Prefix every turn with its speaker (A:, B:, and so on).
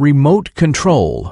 A: Remote control.